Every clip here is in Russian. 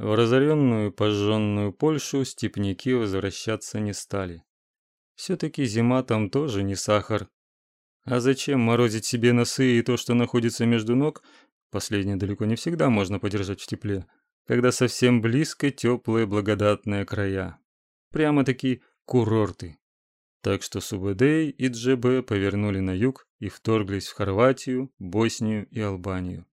В разоренную пожженную Польшу степняки возвращаться не стали. Все-таки зима там тоже не сахар. А зачем морозить себе носы и то, что находится между ног, последнее далеко не всегда можно подержать в тепле, когда совсем близко теплые благодатные края. Прямо-таки курорты. Так что Субэдэй и ДЖБ повернули на юг и вторглись в Хорватию, Боснию и Албанию.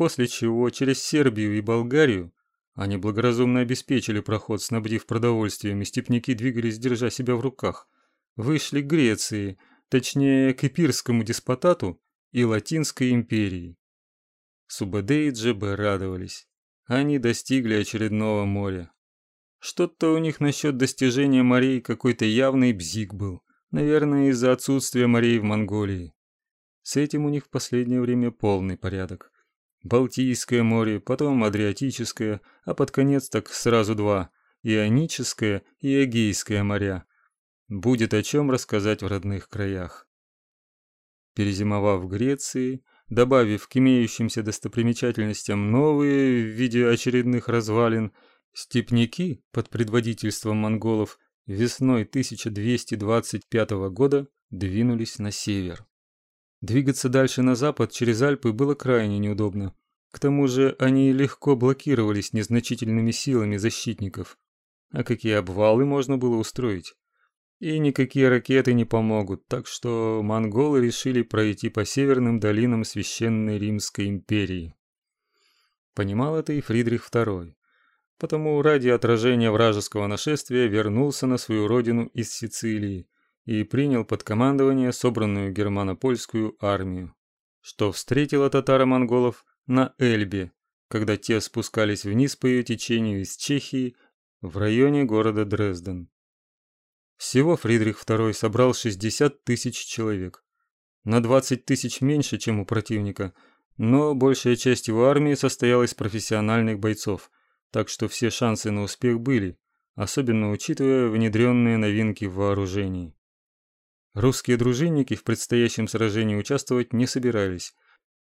После чего через Сербию и Болгарию они благоразумно обеспечили проход, снабдив продовольствием, и степняки двигались, держа себя в руках. Вышли к Греции, точнее, к Эпирскому деспотату и Латинской империи. Субэдэ и ДЖБ радовались. Они достигли очередного моря. Что-то у них насчет достижения морей какой-то явный бзик был. Наверное, из-за отсутствия морей в Монголии. С этим у них в последнее время полный порядок. Балтийское море, потом Адриатическое, а под конец так сразу два – Ионическое и Эгейское моря. Будет о чем рассказать в родных краях. Перезимовав в Греции, добавив к имеющимся достопримечательностям новые в виде очередных развалин – Степняки под предводительством монголов весной 1225 года двинулись на север. Двигаться дальше на запад через Альпы было крайне неудобно. К тому же они легко блокировались незначительными силами защитников. А какие обвалы можно было устроить? И никакие ракеты не помогут, так что монголы решили пройти по северным долинам Священной Римской империи. Понимал это и Фридрих II потому ради отражения вражеского нашествия вернулся на свою родину из Сицилии и принял под командование собранную германо-польскую армию, что встретило татаро-монголов на Эльбе, когда те спускались вниз по ее течению из Чехии в районе города Дрезден. Всего Фридрих II собрал 60 тысяч человек, на 20 тысяч меньше, чем у противника, но большая часть его армии состояла из профессиональных бойцов – так что все шансы на успех были, особенно учитывая внедренные новинки в вооружении. Русские дружинники в предстоящем сражении участвовать не собирались.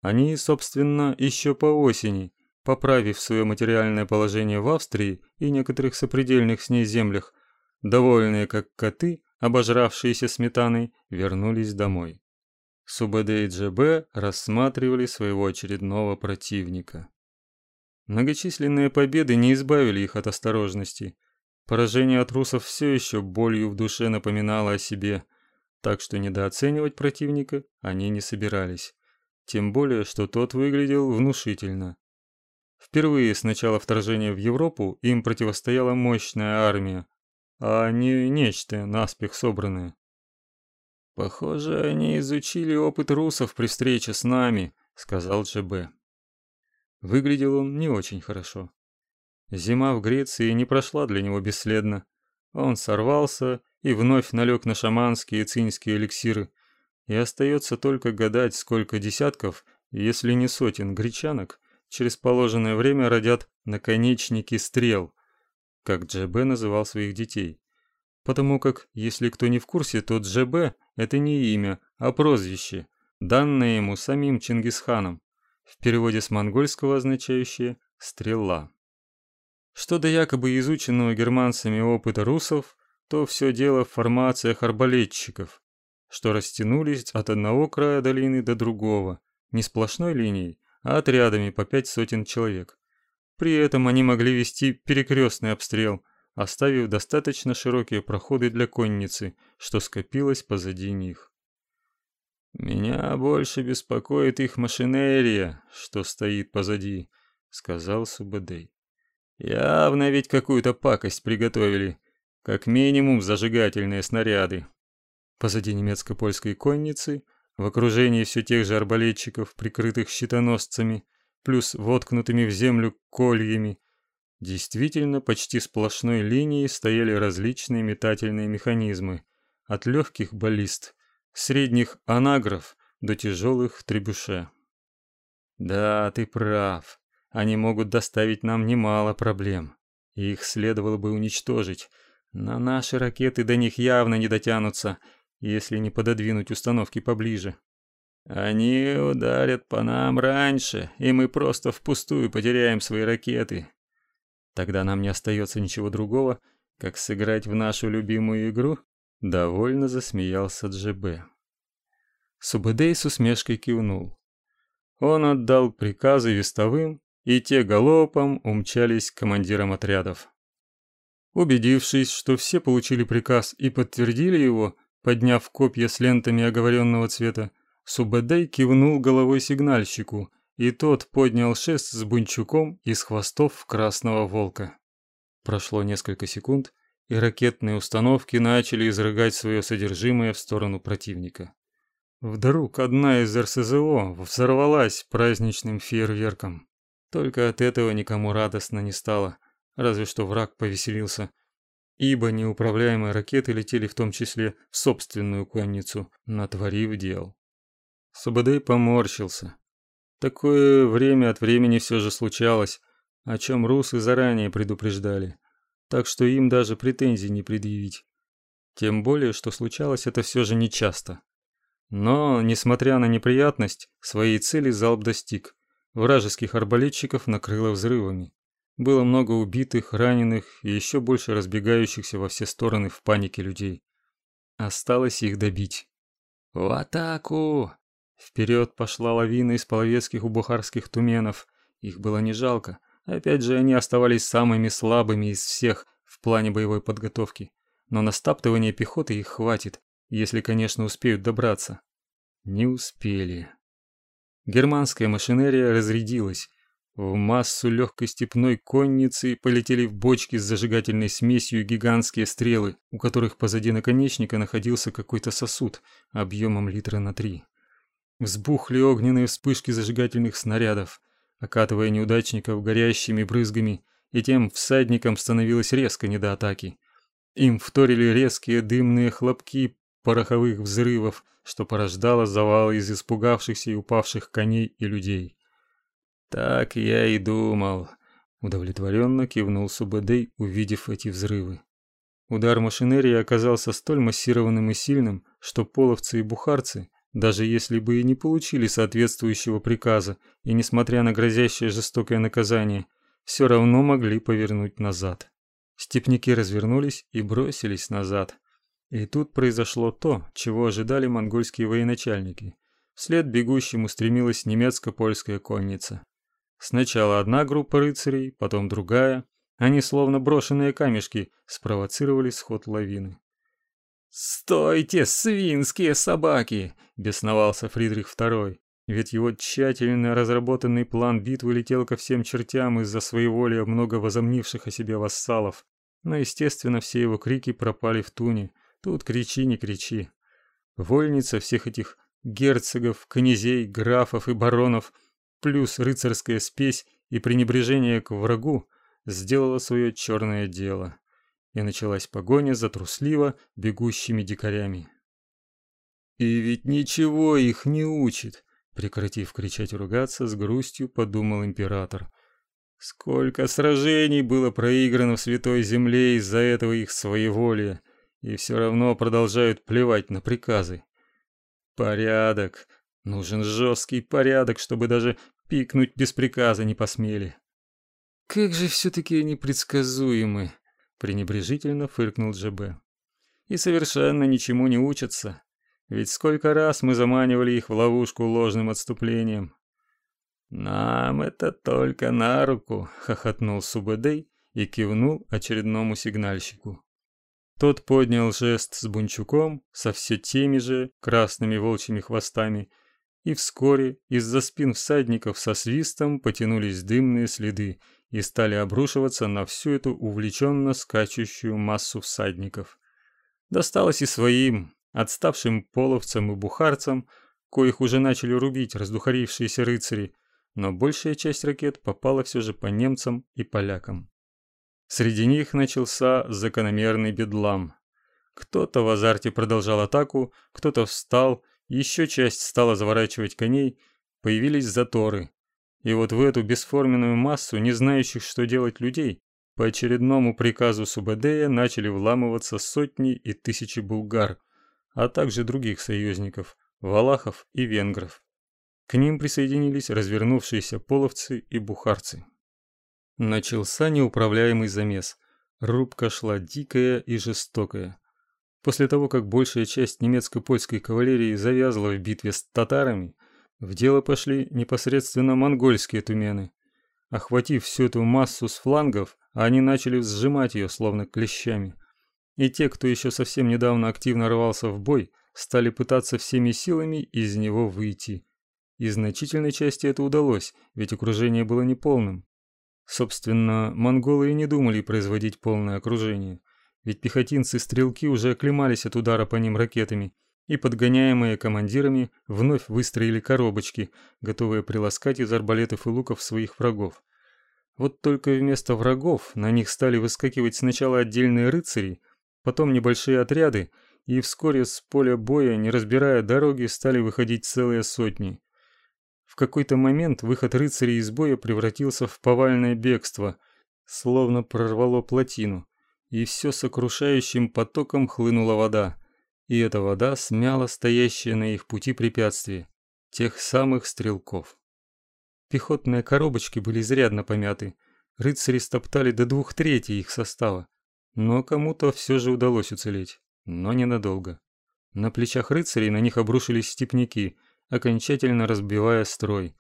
Они, собственно, еще по осени, поправив свое материальное положение в Австрии и некоторых сопредельных с ней землях, довольные как коты, обожравшиеся сметаной, вернулись домой. СУБД и ДЖБ рассматривали своего очередного противника. Многочисленные победы не избавили их от осторожности. Поражение от русов все еще болью в душе напоминало о себе, так что недооценивать противника они не собирались. Тем более, что тот выглядел внушительно. Впервые с начала вторжения в Европу им противостояла мощная армия, а не нечто наспех собранное. Похоже, они изучили опыт русов при встрече с нами, сказал ЖБ. Выглядел он не очень хорошо. Зима в Греции не прошла для него бесследно. Он сорвался и вновь налег на шаманские и цинские эликсиры. И остается только гадать, сколько десятков, если не сотен гречанок, через положенное время родят наконечники стрел, как Джебе называл своих детей. Потому как, если кто не в курсе, то Джебе – это не имя, а прозвище, данное ему самим Чингисханом в переводе с монгольского означающее «стрела». Что до якобы изученного германцами опыта русов, то все дело в формациях арбалетчиков, что растянулись от одного края долины до другого, не сплошной линией, а отрядами по пять сотен человек. При этом они могли вести перекрестный обстрел, оставив достаточно широкие проходы для конницы, что скопилось позади них. Меня больше беспокоит их машинерия, что стоит позади, сказал Субадей. Явно ведь какую-то пакость приготовили, как минимум зажигательные снаряды. Позади немецко-польской конницы, в окружении все тех же арбалетчиков, прикрытых щитоносцами, плюс воткнутыми в землю кольями, действительно почти сплошной линией стояли различные метательные механизмы, от легких баллист средних анагров до тяжелых требуше. Да, ты прав. Они могут доставить нам немало проблем. Их следовало бы уничтожить. Но наши ракеты до них явно не дотянутся, если не пододвинуть установки поближе. Они ударят по нам раньше, и мы просто впустую потеряем свои ракеты. Тогда нам не остается ничего другого, как сыграть в нашу любимую игру, довольно засмеялся Джебе. Субэдэй с усмешкой кивнул. Он отдал приказы вестовым, и те галопом умчались к командирам отрядов. Убедившись, что все получили приказ и подтвердили его, подняв копья с лентами оговоренного цвета, Субэдэй кивнул головой сигнальщику, и тот поднял шест с бунчуком из хвостов красного волка. Прошло несколько секунд, и ракетные установки начали изрыгать свое содержимое в сторону противника. Вдруг одна из РСЗО взорвалась праздничным фейерверком. Только от этого никому радостно не стало, разве что враг повеселился, ибо неуправляемые ракеты летели в том числе в собственную конницу, натворив дел. Субадей поморщился. Такое время от времени все же случалось, о чем русы заранее предупреждали, так что им даже претензий не предъявить. Тем более, что случалось это все же нечасто. Но, несмотря на неприятность, своей цели залп достиг. Вражеских арбалетчиков накрыло взрывами. Было много убитых, раненых и еще больше разбегающихся во все стороны в панике людей. Осталось их добить. «В атаку!» Вперед пошла лавина из половецких убухарских туменов. Их было не жалко. Опять же, они оставались самыми слабыми из всех в плане боевой подготовки. Но на стаптывание пехоты их хватит, если, конечно, успеют добраться. Не успели. Германская машинерия разрядилась. В массу легкой степной конницы полетели в бочки с зажигательной смесью гигантские стрелы, у которых позади наконечника находился какой-то сосуд объемом литра на три. Взбухли огненные вспышки зажигательных снарядов, окатывая неудачников горящими брызгами, и тем всадникам становилось резко не до атаки. Им вторили резкие дымные хлопки пороховых взрывов, что порождало завалы из испугавшихся и упавших коней и людей. Так я и думал, удовлетворенно кивнул Субэдэй, увидев эти взрывы. Удар машинерии оказался столь массированным и сильным, что половцы и бухарцы, даже если бы и не получили соответствующего приказа, и несмотря на грозящее жестокое наказание, все равно могли повернуть назад. Степники развернулись и бросились назад. И тут произошло то, чего ожидали монгольские военачальники. Вслед бегущим устремилась немецко-польская конница. Сначала одна группа рыцарей, потом другая. Они, словно брошенные камешки, спровоцировали сход лавины. «Стойте, свинские собаки!» – бесновался Фридрих II. Ведь его тщательно разработанный план битвы летел ко всем чертям из-за своеволия много возомнивших о себе вассалов. Но, естественно, все его крики пропали в туне – Тут кричи, не кричи. Вольница всех этих герцогов, князей, графов и баронов, плюс рыцарская спесь и пренебрежение к врагу, сделала свое черное дело. И началась погоня за трусливо бегущими дикарями. И ведь ничего их не учит, прекратив кричать и ругаться, с грустью подумал император. Сколько сражений было проиграно в святой земле из-за этого их своеволия и все равно продолжают плевать на приказы. Порядок. Нужен жесткий порядок, чтобы даже пикнуть без приказа не посмели. Как же все-таки они предсказуемы, пренебрежительно фыркнул ДЖБ. И совершенно ничему не учатся. Ведь сколько раз мы заманивали их в ловушку ложным отступлением. Нам это только на руку, хохотнул Субэдэй и кивнул очередному сигнальщику. Тот поднял жест с бунчуком со все теми же красными волчьими хвостами, и вскоре из-за спин всадников со свистом потянулись дымные следы и стали обрушиваться на всю эту увлеченно скачущую массу всадников. Досталось и своим, отставшим половцам и бухарцам, коих уже начали рубить раздухарившиеся рыцари, но большая часть ракет попала все же по немцам и полякам. Среди них начался закономерный бедлам. Кто-то в азарте продолжал атаку, кто-то встал, еще часть стала заворачивать коней, появились заторы. И вот в эту бесформенную массу не знающих, что делать людей, по очередному приказу Субадея начали вламываться сотни и тысячи булгар, а также других союзников, валахов и венгров. К ним присоединились развернувшиеся половцы и бухарцы. Начался неуправляемый замес. Рубка шла дикая и жестокая. После того, как большая часть немецко-польской кавалерии завязла в битве с татарами, в дело пошли непосредственно монгольские тумены. Охватив всю эту массу с флангов, они начали сжимать ее словно клещами. И те, кто еще совсем недавно активно рвался в бой, стали пытаться всеми силами из него выйти. И значительной части это удалось, ведь окружение было неполным. Собственно, монголы и не думали производить полное окружение, ведь пехотинцы-стрелки уже оклемались от удара по ним ракетами и, подгоняемые командирами, вновь выстроили коробочки, готовые приласкать из арбалетов и луков своих врагов. Вот только вместо врагов на них стали выскакивать сначала отдельные рыцари, потом небольшие отряды, и вскоре с поля боя, не разбирая дороги, стали выходить целые сотни какой-то момент выход рыцарей из боя превратился в повальное бегство, словно прорвало плотину, и все сокрушающим потоком хлынула вода. И эта вода смяла стоящие на их пути препятствия, тех самых стрелков. Пехотные коробочки были изрядно помяты, рыцари стоптали до двух третей их состава, но кому-то все же удалось уцелеть, но ненадолго. На плечах рыцарей на них обрушились степняки – окончательно разбивая строй,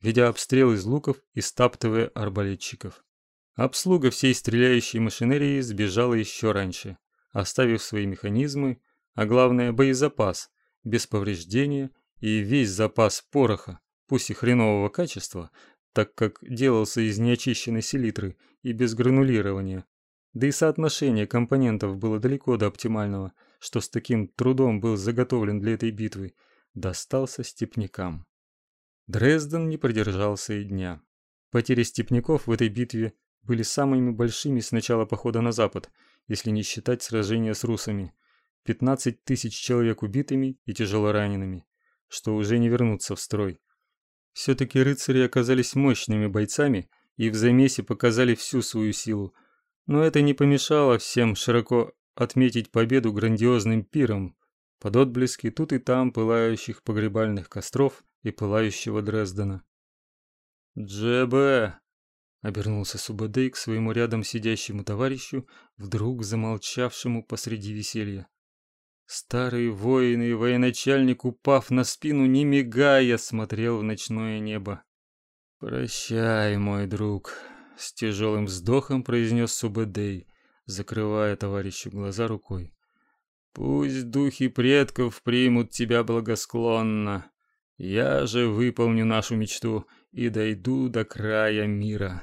ведя обстрел из луков и стаптывая арбалетчиков. Обслуга всей стреляющей машинерии сбежала еще раньше, оставив свои механизмы, а главное боезапас, без повреждения и весь запас пороха, пусть и хренового качества, так как делался из неочищенной селитры и без гранулирования. Да и соотношение компонентов было далеко до оптимального, что с таким трудом был заготовлен для этой битвы, достался степнякам. Дрезден не продержался и дня. Потери степняков в этой битве были самыми большими с начала похода на запад, если не считать сражения с русами. 15 тысяч человек убитыми и тяжело ранеными, что уже не вернуться в строй. Все-таки рыцари оказались мощными бойцами и в замесе показали всю свою силу, но это не помешало всем широко отметить победу грандиозным пиром, под отблески тут и там пылающих погребальных костров и пылающего Дрездена. «Джебе!» — обернулся Субадей к своему рядом сидящему товарищу, вдруг замолчавшему посреди веселья. Старый воин и военачальник, упав на спину, не мигая, смотрел в ночное небо. «Прощай, мой друг», — с тяжелым вздохом произнес Субадей, закрывая товарищу глаза рукой. Пусть духи предков примут тебя благосклонно. Я же выполню нашу мечту и дойду до края мира.